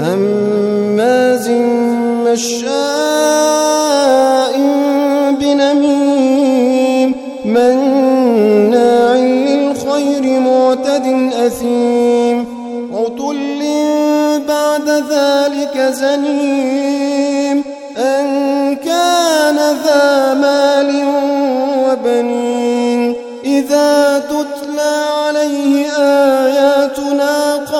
هماز مشاء بنميم مناع للخير معتد أثيم عتل بعد ذلك زنيم أن كان ذا مال وبنين إذا تتلى عليه آياتنا قال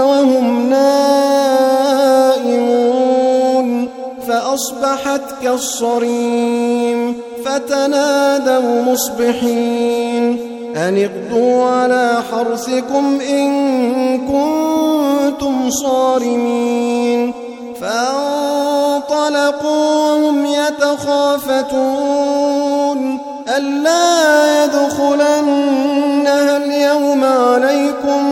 وهم نائمون فأصبحت كالصريم فتنادوا مصبحين أن اغدوا على حرثكم إن كنتم صارمين فانطلقوا وهم يتخافتون ألا يدخلنها اليوم عليكم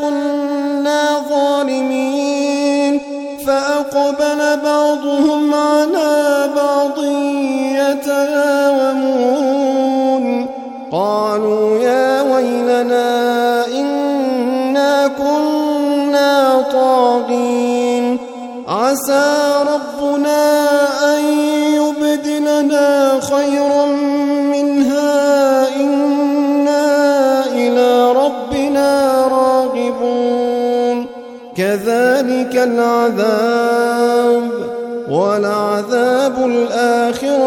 كنا ظالمين فأقبل بعضهم على بعض يتلاومون قالوا يا ويلنا إنا كنا طاغين عسى ربنا أن يبدلنا خيرا